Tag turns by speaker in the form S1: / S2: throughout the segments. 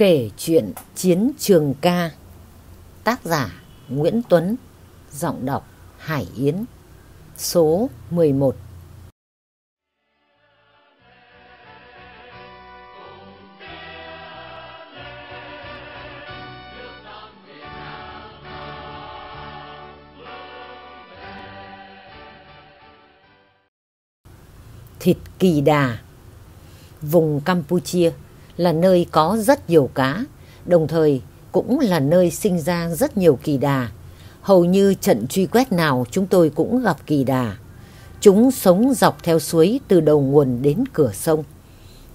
S1: Kể chuyện Chiến Trường Ca. Tác giả Nguyễn Tuấn, Giọng đọc Hải Yến. Số 11 Thịt kỳ đà, Vùng Campuchia là nơi có rất nhiều cá, đồng thời cũng là nơi sinh ra rất nhiều kỳ đà. Hầu như trận truy quét nào chúng tôi cũng gặp kỳ đà. Chúng sống dọc theo suối từ đầu nguồn đến cửa sông.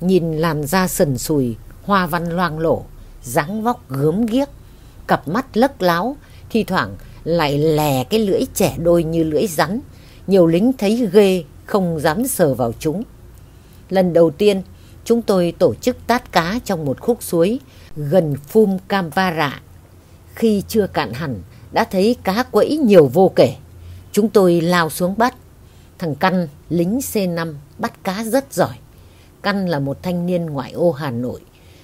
S1: Nhìn làm da sần sùi, hoa văn loang lổ, dáng vóc gớm ghiếc, cặp mắt lấc láo, thi thoảng lại lè cái lưỡi trẻ đôi như lưỡi rắn. Nhiều lính thấy ghê, không dám sờ vào chúng. Lần đầu tiên chúng tôi tổ chức tát cá trong một khúc suối gần Phum Kampara. Khi chưa cạn hẳn, đã thấy cá quẫy nhiều vô kể. Chúng tôi lao xuống bắt. Thằng Căn, lính C5, bắt cá rất giỏi. Căn là một thanh niên ngoại ô Hà Nội,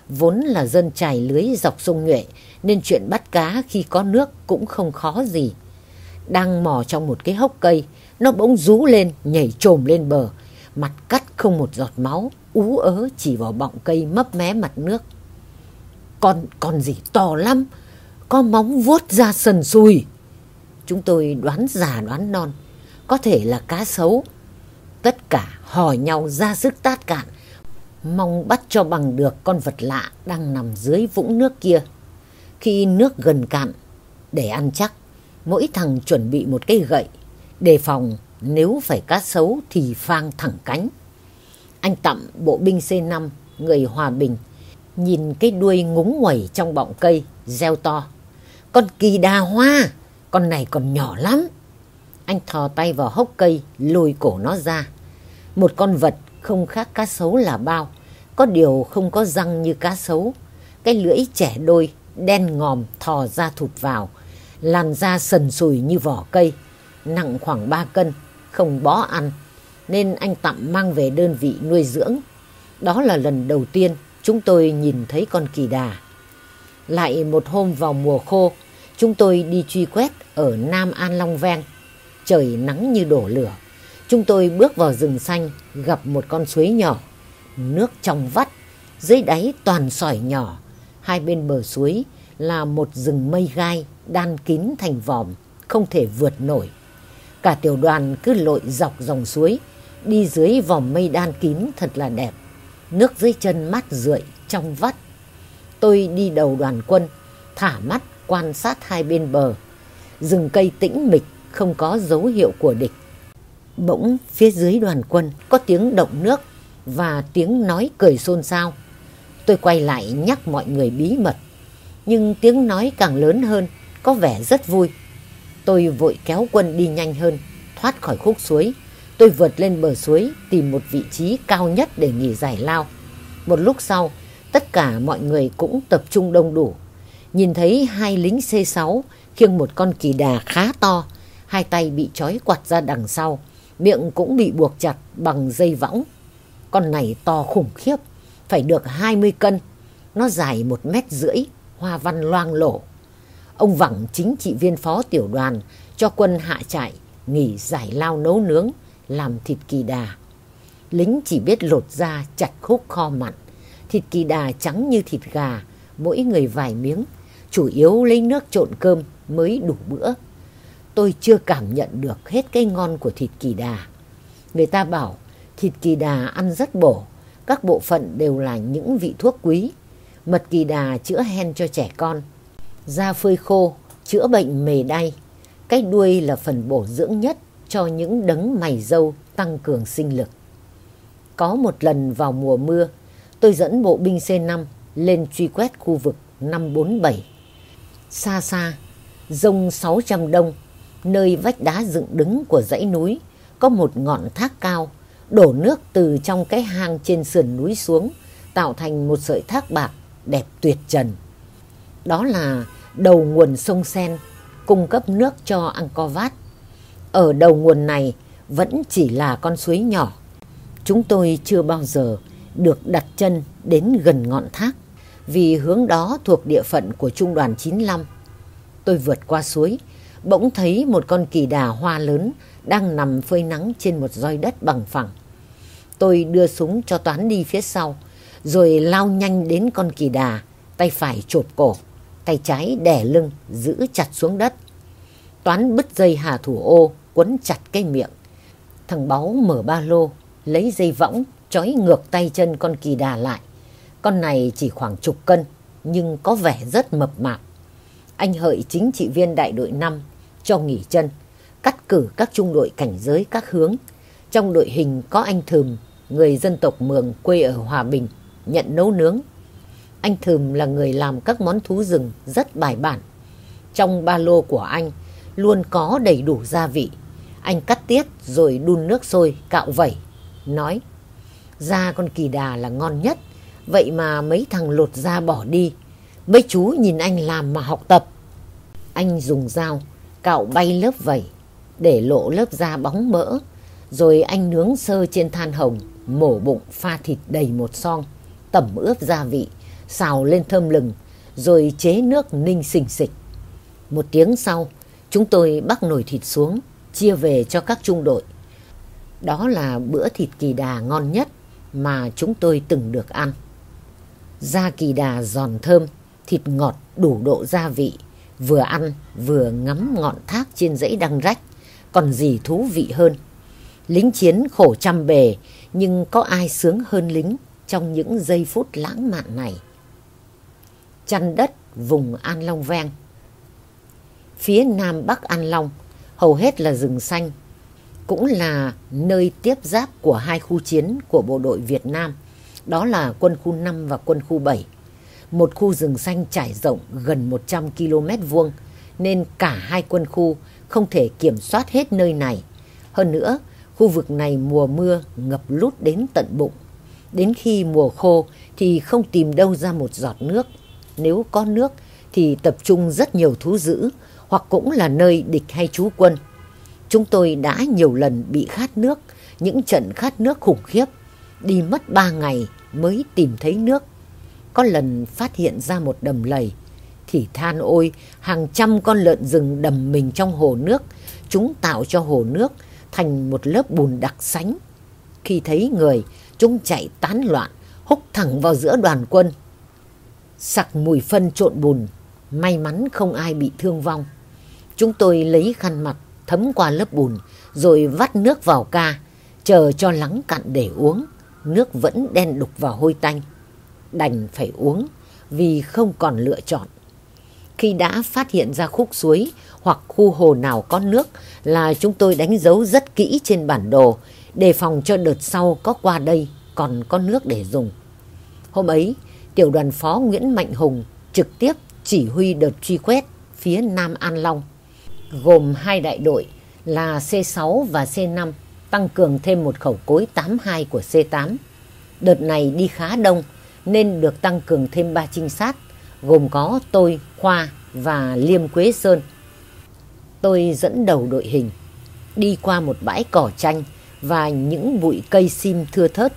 S1: vốn là dân trải lưới dọc sông Nhuệ, nên chuyện bắt cá khi có nước cũng không khó gì. Đang mò trong một cái hốc cây, nó bỗng rú lên, nhảy trồm lên bờ, mặt cắt không một giọt máu, ú ớ chỉ vào bọng cây mấp mé mặt nước. Con, con gì to lắm, có móng vuốt ra sần sùi. Chúng tôi đoán già đoán non, có thể là cá sấu. Tất cả hò nhau ra sức tát cạn, mong bắt cho bằng được con vật lạ đang nằm dưới vũng nước kia. Khi nước gần cạn, để ăn chắc, mỗi thằng chuẩn bị một cây gậy, đề phòng nếu phải cá sấu thì phang thẳng cánh. Anh Tậm, bộ binh C5, người Hòa Bình, nhìn cái đuôi ngúng nguẩy trong bọng cây, reo to. Con kỳ đà hoa, con này còn nhỏ lắm. Anh thò tay vào hốc cây, lùi cổ nó ra. Một con vật không khác cá sấu là bao, có điều không có răng như cá sấu. Cái lưỡi trẻ đôi, đen ngòm thò ra thụt vào, làn da sần sùi như vỏ cây, nặng khoảng 3 cân, không bó ăn nên anh Tạm mang về đơn vị nuôi dưỡng. Đó là lần đầu tiên chúng tôi nhìn thấy con kỳ đà. Lại một hôm vào mùa khô, chúng tôi đi truy quét ở Nam An Long Ven. Trời nắng như đổ lửa. Chúng tôi bước vào rừng xanh gặp một con suối nhỏ. Nước trong vắt, dưới đáy toàn sỏi nhỏ. Hai bên bờ suối là một rừng mây gai đan kín thành vòm, không thể vượt nổi. Cả tiểu đoàn cứ lội dọc dòng suối, đi dưới vòng mây đan kín thật là đẹp. Nước dưới chân mát rượi, trong vắt. Tôi đi đầu đoàn quân, thả mắt quan sát hai bên bờ. Rừng cây tĩnh mịch, không có dấu hiệu của địch. Bỗng phía dưới đoàn quân có tiếng động nước và tiếng nói cười xôn xao. Tôi quay lại nhắc mọi người bí mật. Nhưng tiếng nói càng lớn hơn, có vẻ rất vui. Tôi vội kéo quân đi nhanh hơn, thoát khỏi khúc suối. Tôi vượt lên bờ suối, tìm một vị trí cao nhất để nghỉ giải lao. Một lúc sau, tất cả mọi người cũng tập trung đông đủ. Nhìn thấy hai lính C6 khiêng một con kỳ đà khá to, hai tay bị trói quặt ra đằng sau, miệng cũng bị buộc chặt bằng dây võng. Con này to khủng khiếp, phải được 20 cân. Nó dài một mét rưỡi, hoa văn loang lổ. Ông Vẳng chính trị viên phó tiểu đoàn cho quân hạ trại, nghỉ giải lao nấu nướng, làm thịt kỳ đà. Lính chỉ biết lột da chặt khúc kho mặn. Thịt kỳ đà trắng như thịt gà, mỗi người vài miếng, chủ yếu lấy nước trộn cơm mới đủ bữa. Tôi chưa cảm nhận được hết cái ngon của thịt kỳ đà. Người ta bảo thịt kỳ đà ăn rất bổ, các bộ phận đều là những vị thuốc quý. Mật kỳ đà chữa hen cho trẻ con, da phơi khô, chữa bệnh mề đay. Cái đuôi là phần bổ dưỡng nhất cho những đấng mày dâu tăng cường sinh lực. Có một lần vào mùa mưa, tôi dẫn bộ binh C5 lên truy quét khu vực 547. Xa xa, rông 600 đông, nơi vách đá dựng đứng của dãy núi, có một ngọn thác cao, đổ nước từ trong cái hang trên sườn núi xuống, tạo thành một sợi thác bạc đẹp tuyệt trần. Đó là đầu nguồn sông Sen, cung cấp nước cho Angkor Wat. Ở đầu nguồn này vẫn chỉ là con suối nhỏ. Chúng tôi chưa bao giờ được đặt chân đến gần ngọn thác. vì hướng đó thuộc địa phận của trung đoàn 95. Tôi vượt qua suối, bỗng thấy một con kỳ đà hoa lớn đang nằm phơi nắng trên một roi đất bằng phẳng. Tôi đưa súng cho Toán đi phía sau, rồi lao nhanh đến con kỳ đà, tay phải chộp cổ, tay trái đẻ lưng, giữ chặt xuống đất. Toán bứt dây hà thủ ô, quấn chặt cái miệng. Thằng Báu mở ba lô, lấy dây võng, trói ngược tay chân con kỳ đà lại. Con này chỉ khoảng chục cân, nhưng có vẻ rất mập mạp. Anh hợi chính trị viên đại đội 5 cho nghỉ chân, cắt cử các trung đội cảnh giới các hướng. Trong đội hình có anh Thùm, người dân tộc Mường quê ở Hòa Bình, nhận nấu nướng. Anh Thùm là người làm các món thú rừng rất bài bản. Trong ba lô của anh luôn có đầy đủ gia vị. Anh cắt tiết rồi đun nước sôi cạo vẩy, nói da con kỳ đà là ngon nhất, vậy mà mấy thằng lột da bỏ đi. Mấy chú nhìn anh làm mà học tập. Anh dùng dao cạo bay lớp vẩy để lộ lớp da bóng mỡ, rồi anh nướng sơ trên than hồng, mổ bụng pha thịt đầy một son, tẩm ướp gia vị, xào lên thơm lừng, rồi chế nước ninh xình xịch. Một tiếng sau, chúng tôi bắc nồi thịt xuống, chia về cho các trung đội. Đó là bữa thịt kỳ đà ngon nhất mà chúng tôi từng được ăn. Da kỳ đà giòn thơm, thịt ngọt đủ độ gia vị, vừa ăn vừa ngắm ngọn thác trên dãy đăng rách, còn gì thú vị hơn. Lính chiến khổ trăm bề, nhưng có ai sướng hơn lính trong những giây phút lãng mạn này. Chăn đất vùng An Long ven Phía nam bắc An Long hầu hết là rừng xanh, cũng là nơi tiếp giáp của hai khu chiến của bộ đội Việt Nam, đó là quân khu 5 và quân khu 7. Một khu rừng xanh trải rộng gần 100 km vuông, nên cả hai quân khu không thể kiểm soát hết nơi này. Hơn nữa, khu vực này mùa mưa ngập lút đến tận bụng. Đến khi mùa khô thì không tìm đâu ra một giọt nước. Nếu có nước thì tập trung rất nhiều thú dữ hoặc cũng là nơi địch hay trú quân. Chúng tôi đã nhiều lần bị khát nước, những trận khát nước khủng khiếp. Đi mất ba ngày mới tìm thấy nước. Có lần phát hiện ra một đầm lầy. Thì than ôi, hàng trăm con lợn rừng đầm mình trong hồ nước. Chúng tạo cho hồ nước thành một lớp bùn đặc sánh. Khi thấy người, chúng chạy tán loạn, húc thẳng vào giữa đoàn quân. Sặc mùi phân trộn bùn, may mắn không ai bị thương vong. Chúng tôi lấy khăn mặt thấm qua lớp bùn rồi vắt nước vào ca, chờ cho lắng cạn để uống. Nước vẫn đen đục và hôi tanh. Đành phải uống vì không còn lựa chọn. Khi đã phát hiện ra khúc suối hoặc khu hồ nào có nước là chúng tôi đánh dấu rất kỹ trên bản đồ đề phòng cho đợt sau có qua đây còn có nước để dùng. Hôm ấy, tiểu đoàn phó Nguyễn Mạnh Hùng trực tiếp chỉ huy đợt truy quét phía Nam An Long gồm hai đại đội là C6 và C5 tăng cường thêm một khẩu cối 82 của C8. Đợt này đi khá đông nên được tăng cường thêm ba trinh sát gồm có tôi, Khoa và Liêm Quế Sơn. Tôi dẫn đầu đội hình đi qua một bãi cỏ chanh và những bụi cây sim thưa thớt.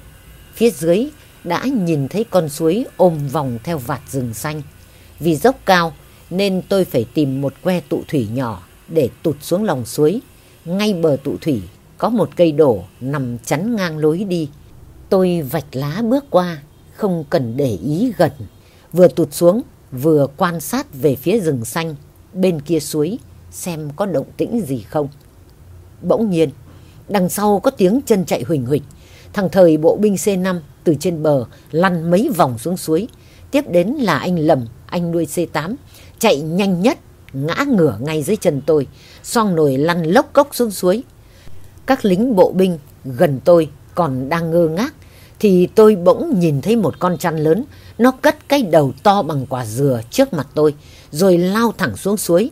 S1: Phía dưới đã nhìn thấy con suối ôm vòng theo vạt rừng xanh. Vì dốc cao nên tôi phải tìm một que tụ thủy nhỏ để tụt xuống lòng suối. Ngay bờ tụ thủy có một cây đổ nằm chắn ngang lối đi. Tôi vạch lá bước qua, không cần để ý gần. Vừa tụt xuống, vừa quan sát về phía rừng xanh, bên kia suối, xem có động tĩnh gì không. Bỗng nhiên, đằng sau có tiếng chân chạy huỳnh huỳnh. Thằng thời bộ binh C5 từ trên bờ lăn mấy vòng xuống suối. Tiếp đến là anh Lầm, anh nuôi C8, chạy nhanh nhất ngã ngửa ngay dưới chân tôi, xoong nồi lăn lốc cốc xuống suối. Các lính bộ binh gần tôi còn đang ngơ ngác, thì tôi bỗng nhìn thấy một con chăn lớn, nó cất cái đầu to bằng quả dừa trước mặt tôi, rồi lao thẳng xuống suối.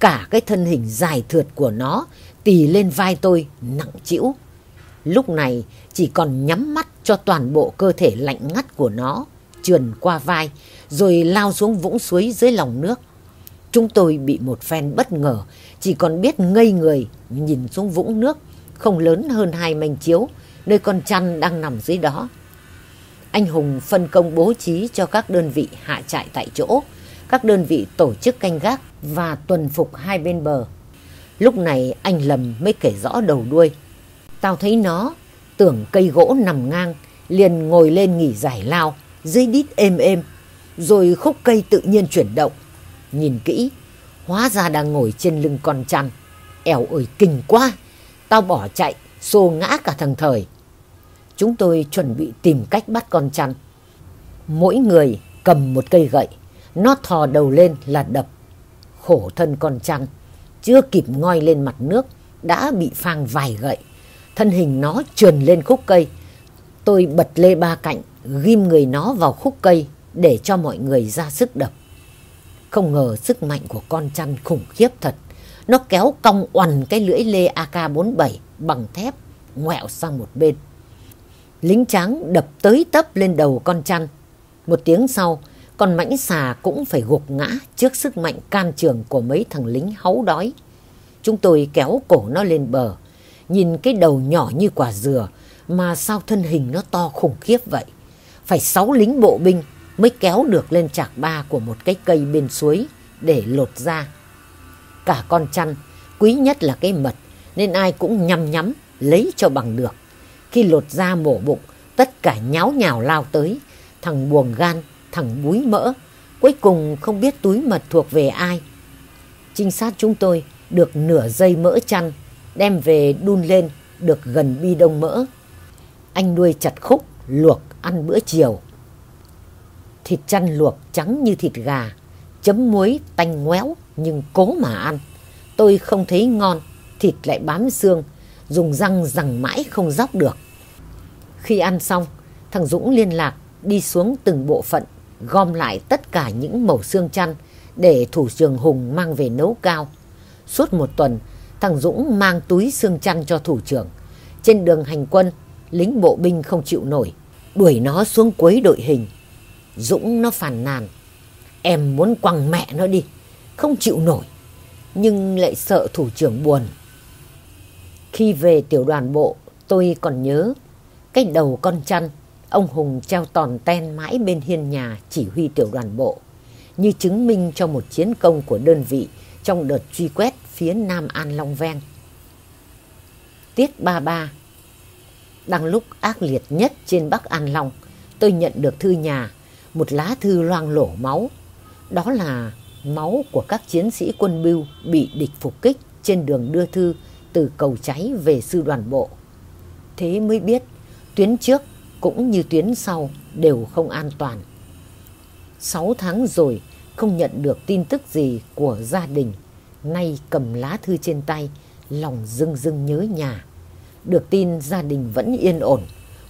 S1: Cả cái thân hình dài thượt của nó tì lên vai tôi nặng chịu. Lúc này chỉ còn nhắm mắt cho toàn bộ cơ thể lạnh ngắt của nó trườn qua vai, rồi lao xuống vũng suối dưới lòng nước. Chúng tôi bị một phen bất ngờ, chỉ còn biết ngây người nhìn xuống vũng nước không lớn hơn hai manh chiếu, nơi con chăn đang nằm dưới đó. anh Hùng phân công bố trí cho các đơn vị hạ trại tại chỗ, các đơn vị tổ chức canh gác và tuần phục hai bên bờ. Lúc này anh Lâm mới kể rõ đầu đuôi. Tao thấy nó, tưởng cây gỗ nằm ngang, liền ngồi lên nghỉ giải lao, dưới đít êm êm, rồi khúc cây tự nhiên chuyển động. Nhìn kỹ, hóa ra đang ngồi trên lưng con chăn. Ẻo ơi kinh quá, tao bỏ chạy, xô ngã cả thằng thời. Chúng tôi chuẩn bị tìm cách bắt con chăn. Mỗi người cầm một cây gậy, nó thò đầu lên là đập. Khổ thân con chăn, chưa kịp ngoi lên mặt nước, đã bị phang vài gậy. Thân hình nó trườn lên khúc cây. Tôi bật lê ba cạnh, ghim người nó vào khúc cây để cho mọi người ra sức đập. Không ngờ sức mạnh của con chăn khủng khiếp thật. Nó kéo cong oằn cái lưỡi lê AK-47 bằng thép, ngoẹo sang một bên. Lính tráng đập tới tấp lên đầu con chăn. Một tiếng sau, con mãnh xà cũng phải gục ngã trước sức mạnh can trường của mấy thằng lính háu đói. Chúng tôi kéo cổ nó lên bờ, nhìn cái đầu nhỏ như quả dừa mà sao thân hình nó to khủng khiếp vậy. Phải sáu lính bộ binh mới kéo được lên chạc ba của một cái cây bên suối để lột ra. Cả con chăn, quý nhất là cái mật, nên ai cũng nhăm nhắm lấy cho bằng được. Khi lột ra mổ bụng, tất cả nháo nhào lao tới, thằng buồng gan, thằng búi mỡ. Cuối cùng không biết túi mật thuộc về ai. Trinh sát chúng tôi được nửa dây mỡ chăn, đem về đun lên được gần bi đông mỡ. Anh nuôi chặt khúc, luộc ăn bữa chiều. Thịt chăn luộc trắng như thịt gà, chấm muối tanh ngoéo nhưng cố mà ăn. Tôi không thấy ngon, thịt lại bám xương, dùng răng rằng mãi không róc được. Khi ăn xong, thằng Dũng liên lạc đi xuống từng bộ phận, gom lại tất cả những mẩu xương chăn để thủ trưởng Hùng mang về nấu cao. Suốt một tuần, thằng Dũng mang túi xương chăn cho thủ trưởng. Trên đường hành quân, lính bộ binh không chịu nổi, đuổi nó xuống cuối đội hình. Dũng nó phàn nàn, em muốn quăng mẹ nó đi, không chịu nổi, nhưng lại sợ thủ trưởng buồn. Khi về tiểu đoàn bộ, tôi còn nhớ cái đầu con chăn, ông Hùng treo tòn ten mãi bên hiên nhà chỉ huy tiểu đoàn bộ, như chứng minh cho một chiến công của đơn vị trong đợt truy quét phía Nam An Long Ven. Tiết 33 Đang lúc ác liệt nhất trên Bắc An Long, tôi nhận được thư nhà, một lá thư loang lổ máu. Đó là máu của các chiến sĩ quân bưu bị địch phục kích trên đường đưa thư từ cầu cháy về sư đoàn bộ. Thế mới biết tuyến trước cũng như tuyến sau đều không an toàn. Sáu tháng rồi không nhận được tin tức gì của gia đình. Nay cầm lá thư trên tay, lòng dưng dưng nhớ nhà. Được tin gia đình vẫn yên ổn.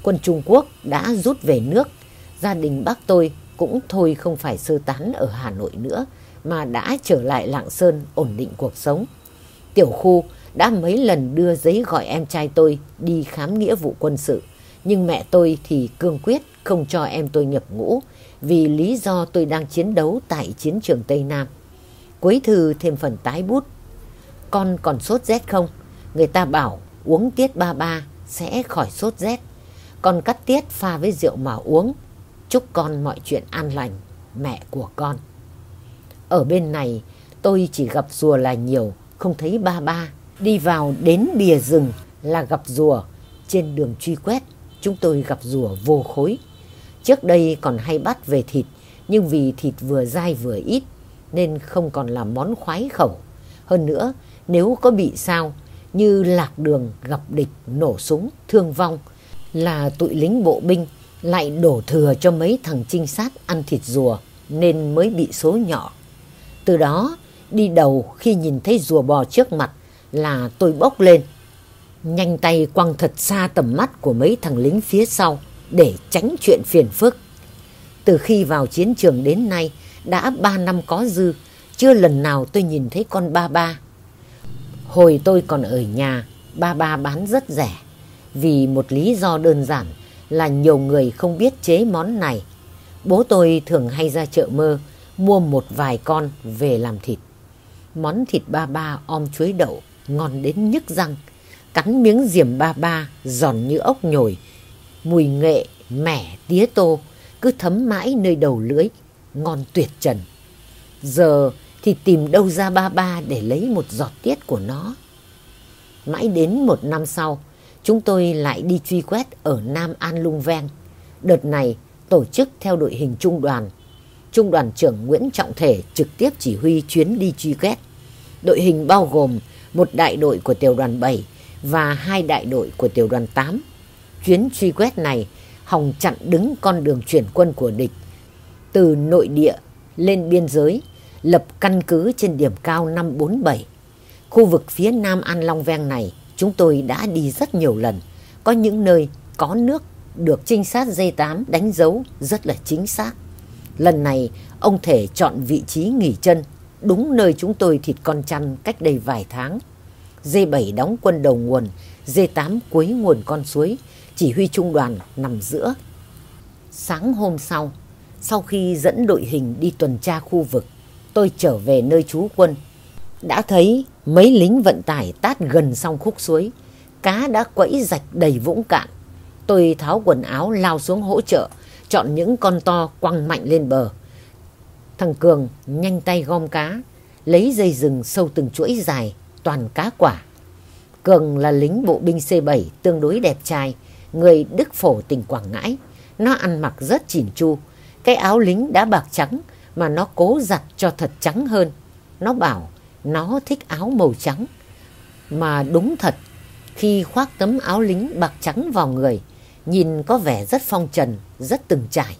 S1: Quân Trung Quốc đã rút về nước. Gia đình bác tôi cũng thôi không phải sơ tán ở Hà Nội nữa, mà đã trở lại Lạng Sơn ổn định cuộc sống. Tiểu khu đã mấy lần đưa giấy gọi em trai tôi đi khám nghĩa vụ quân sự. Nhưng mẹ tôi thì cương quyết không cho em tôi nhập ngũ vì lý do tôi đang chiến đấu tại chiến trường Tây Nam. Cuối thư thêm phần tái bút. Con còn sốt rét không? Người ta bảo, uống tiết ba ba sẽ khỏi sốt rét. Con cắt tiết pha với rượu mà uống. Chúc con mọi chuyện an lành, mẹ của con. Ở bên này tôi chỉ gặp rùa là nhiều, không thấy ba ba. Đi vào đến bìa rừng là gặp rùa. Trên đường truy quét chúng tôi gặp rùa vô khối. Trước đây còn hay bắt về thịt, nhưng vì thịt vừa dai vừa ít nên không còn là món khoái khẩu. Hơn nữa, nếu có bị sao như lạc đường gặp địch nổ súng thương vong là tụi lính bộ binh lại đổ thừa cho mấy thằng trinh sát ăn thịt rùa nên mới bị số nhỏ. Từ đó, đi đầu khi nhìn thấy rùa bò trước mặt là tôi bốc lên nhanh tay quăng thật xa tầm mắt của mấy thằng lính phía sau để tránh chuyện phiền phức. Từ khi vào chiến trường đến nay, đã ba năm có dư, chưa lần nào tôi nhìn thấy con ba ba. Hồi tôi còn ở nhà, ba ba bán rất rẻ, vì một lý do đơn giản là nhiều người không biết chế món này. Bố tôi thường hay ra chợ mơ, mua một vài con về làm thịt. Món thịt ba ba om chuối đậu, ngon đến nhức răng cắn miếng diềm ba ba giòn như ốc nhồi mùi nghệ mẻ tía tô cứ thấm mãi nơi đầu lưỡi, ngon tuyệt trần. Giờ thì tìm đâu ra ba ba để lấy một giọt tiết của nó. Mãi đến một năm sau, chúng tôi lại đi truy quét ở Nam An Lung Ven. Đợt này tổ chức theo đội hình trung đoàn. Trung đoàn trưởng Nguyễn Trọng Thể trực tiếp chỉ huy chuyến đi truy quét. Đội hình bao gồm một đại đội của tiểu đoàn 7 và hai đại đội của tiểu đoàn 8. Chuyến truy quét này hòng chặn đứng con đường chuyển quân của địch từ nội địa lên biên giới, lập căn cứ trên điểm cao 547. Khu vực phía nam An Long Veng này chúng tôi đã đi rất nhiều lần. Có những nơi có nước được trinh sát D8 đánh dấu rất là chính xác. Lần này ông thể chọn vị trí nghỉ chân đúng nơi chúng tôi thịt con chăn cách đây vài tháng. D7 đóng quân đầu nguồn, D8 cuối nguồn con suối, chỉ huy trung đoàn nằm giữa. Sáng hôm sau, sau khi dẫn đội hình đi tuần tra khu vực, tôi trở về nơi trú quân. Đã thấy mấy lính vận tải tát gần xong khúc suối, cá đã quẫy rạch đầy vũng cạn. Tôi tháo quần áo lao xuống hỗ trợ, chọn những con to quăng mạnh lên bờ. Thằng Cường nhanh tay gom cá, lấy dây rừng sâu từng chuỗi dài, toàn cá quả. Cường là lính bộ binh C7 tương đối đẹp trai, người Đức Phổ tỉnh Quảng Ngãi. Nó ăn mặc rất chỉn chu, cái áo lính đã bạc trắng mà nó cố giặt cho thật trắng hơn. Nó bảo nó thích áo màu trắng. Mà đúng thật, khi khoác tấm áo lính bạc trắng vào người, nhìn có vẻ rất phong trần, rất từng trải.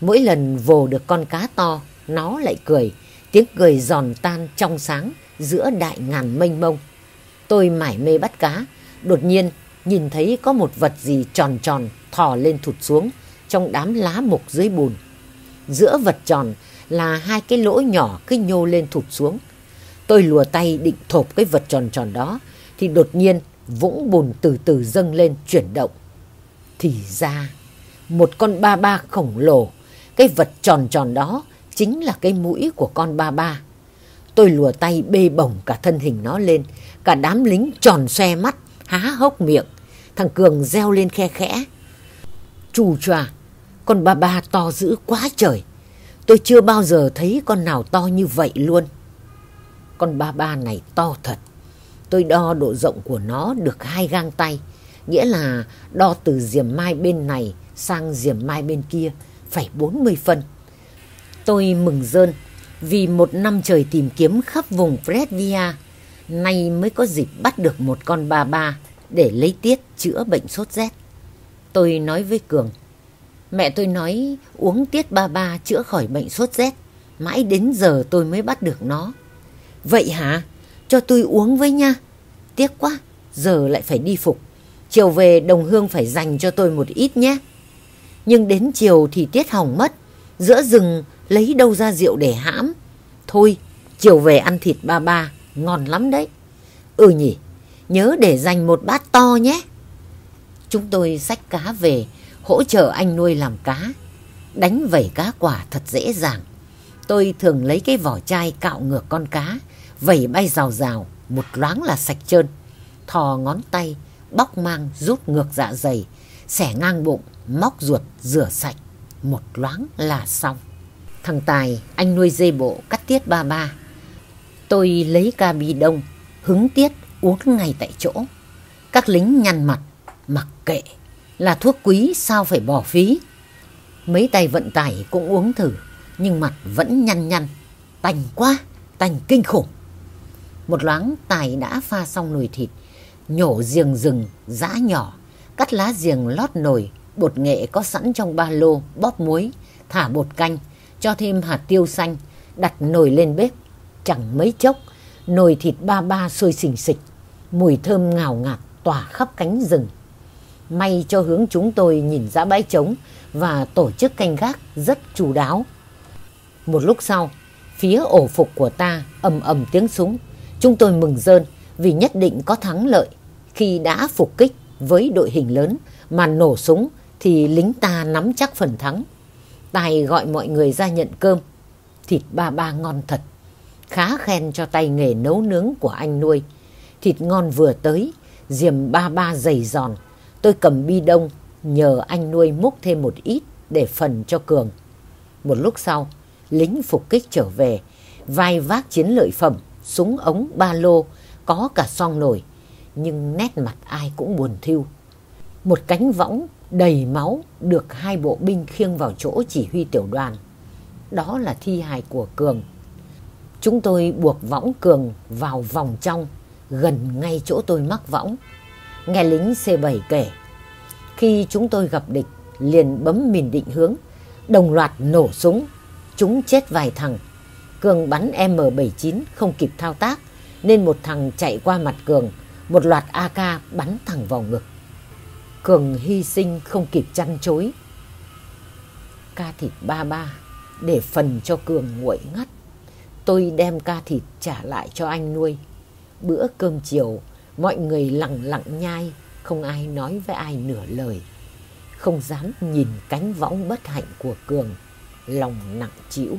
S1: Mỗi lần vồ được con cá to, nó lại cười, tiếng cười giòn tan trong sáng giữa đại ngàn mênh mông. Tôi mải mê bắt cá, đột nhiên nhìn thấy có một vật gì tròn tròn thò lên thụt xuống trong đám lá mục dưới bùn. Giữa vật tròn là hai cái lỗ nhỏ cứ nhô lên thụt xuống. Tôi lùa tay định thộp cái vật tròn tròn đó thì đột nhiên vũng bùn từ từ dâng lên chuyển động. Thì ra một con ba ba khổng lồ, cái vật tròn tròn đó chính là cái mũi của con ba ba. Tôi lùa tay bê bổng cả thân hình nó lên, cả đám lính tròn xoe mắt, há hốc miệng. Thằng Cường reo lên khe khẽ. Chù choà, con ba ba to dữ quá trời. Tôi chưa bao giờ thấy con nào to như vậy luôn. Con ba ba này to thật. Tôi đo độ rộng của nó được hai gang tay. Nghĩa là đo từ diềm mai bên này sang diềm mai bên kia phải 40 phân. Tôi mừng rơn vì một năm trời tìm kiếm khắp vùng Fredvia, nay mới có dịp bắt được một con ba ba để lấy tiết chữa bệnh sốt rét. Tôi nói với Cường, mẹ tôi nói uống tiết ba ba chữa khỏi bệnh sốt rét, mãi đến giờ tôi mới bắt được nó. Vậy hả? Cho tôi uống với nha. Tiếc quá, giờ lại phải đi phục. Chiều về đồng hương phải dành cho tôi một ít nhé. Nhưng đến chiều thì tiết hỏng mất. Giữa rừng lấy đâu ra rượu để hãm. Thôi, chiều về ăn thịt ba ba, ngon lắm đấy. Ừ nhỉ, nhớ để dành một bát to nhé. Chúng tôi xách cá về, hỗ trợ anh nuôi làm cá. Đánh vẩy cá quả thật dễ dàng. Tôi thường lấy cái vỏ chai cạo ngược con cá, vẩy bay rào rào, một loáng là sạch trơn. Thò ngón tay, bóc mang rút ngược dạ dày, xẻ ngang bụng, móc ruột, rửa sạch. Một loáng là xong. Thằng Tài, anh nuôi dê bộ, cắt tiết ba ba. Tôi lấy ca bi đông, hứng tiết, uống ngay tại chỗ. Các lính nhăn mặt, mặc kệ, là thuốc quý sao phải bỏ phí. Mấy tay vận tải cũng uống thử, nhưng mặt vẫn nhăn nhăn, tành quá, tành kinh khủng. Một loáng Tài đã pha xong nồi thịt, nhổ giềng rừng, giã nhỏ, cắt lá giềng lót nồi, bột nghệ có sẵn trong ba lô, bóp muối, thả bột canh, cho thêm hạt tiêu xanh, đặt nồi lên bếp. Chẳng mấy chốc, nồi thịt ba ba sôi xình xịch, mùi thơm ngào ngạt tỏa khắp cánh rừng. May cho hướng chúng tôi nhìn ra bãi trống và tổ chức canh gác rất chú đáo. Một lúc sau, phía ổ phục của ta ầm ầm tiếng súng. Chúng tôi mừng rơn vì nhất định có thắng lợi. Khi đã phục kích với đội hình lớn mà nổ súng thì lính ta nắm chắc phần thắng. Tài gọi mọi người ra nhận cơm. Thịt ba ba ngon thật. Khá khen cho tay nghề nấu nướng của anh nuôi. Thịt ngon vừa tới, diềm ba ba dày giòn. Tôi cầm bi đông, nhờ anh nuôi múc thêm một ít để phần cho Cường. Một lúc sau, lính phục kích trở về, vai vác chiến lợi phẩm, súng ống, ba lô, có cả song nổi, nhưng nét mặt ai cũng buồn thiêu. Một cánh võng đầy máu được hai bộ binh khiêng vào chỗ chỉ huy tiểu đoàn. Đó là thi hài của Cường. Chúng tôi buộc võng Cường vào vòng trong, gần ngay chỗ tôi mắc võng. Nghe lính C7 kể, khi chúng tôi gặp địch, liền bấm mìn định hướng, đồng loạt nổ súng. Chúng chết vài thằng. Cường bắn M79 không kịp thao tác, nên một thằng chạy qua mặt Cường, một loạt AK bắn thẳng vào ngực. Cường hy sinh không kịp chăn chối. Ca thịt ba ba để phần cho Cường nguội ngắt. Tôi đem ca thịt trả lại cho anh nuôi. Bữa cơm chiều, mọi người lặng lặng nhai, không ai nói với ai nửa lời. Không dám nhìn cánh võng bất hạnh của Cường, lòng nặng chịu.